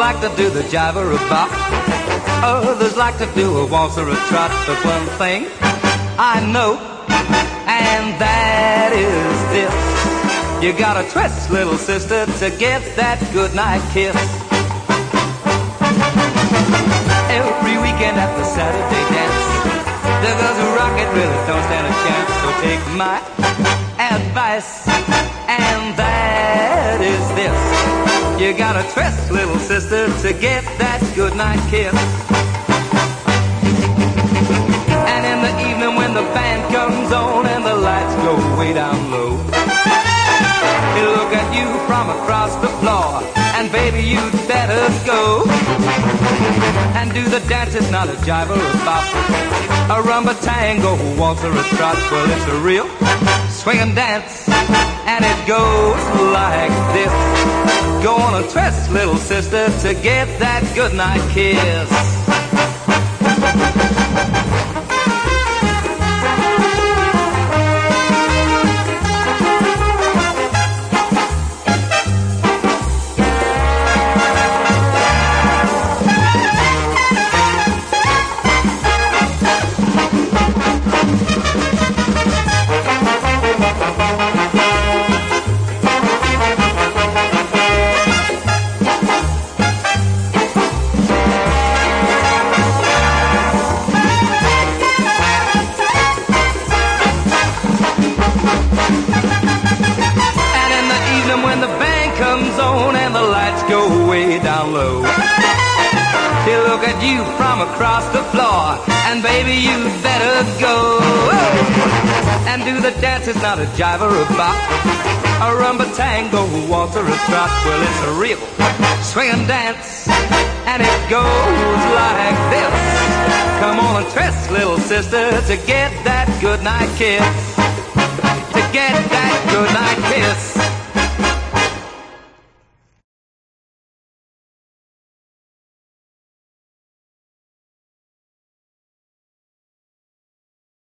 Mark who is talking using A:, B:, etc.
A: like to do the jive or a bop. Others like to do a waltz or a trot. But one thing I know, and that is this. You gotta twist, little sister, to get that goodnight kiss. Every weekend at the Saturday dance, the girls who rock it really don't stand a chance. So take my advice, and that is this. You gotta twist, little sister, to get that goodnight kiss. And in the evening when the band comes on and the lights go way down low, he'll look at you from across the floor, and baby, you'd better go. And do the dance, it's not a jive or a bop, a rumba tango, waltz or a trot. Well, it's a real swinging dance, and it goes like this. Go on a twist, little sister, to get that goodnight kiss. And in the evening when the band comes on and the lights go way down low, he'll look at you from across the floor, and baby, you better go. And do the dance, it's not a jive or a bop, a rumba tango, waltz or a trot. Well, it's a real swinging dance, and it goes like this. Come on and twist, little sister, to get that goodnight kiss to get that goodnight kiss.